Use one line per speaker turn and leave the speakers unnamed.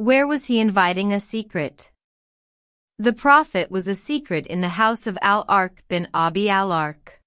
Where was he inviting a secret? The Prophet was a secret in the house of Al Arqam bin Abi Al Arqam.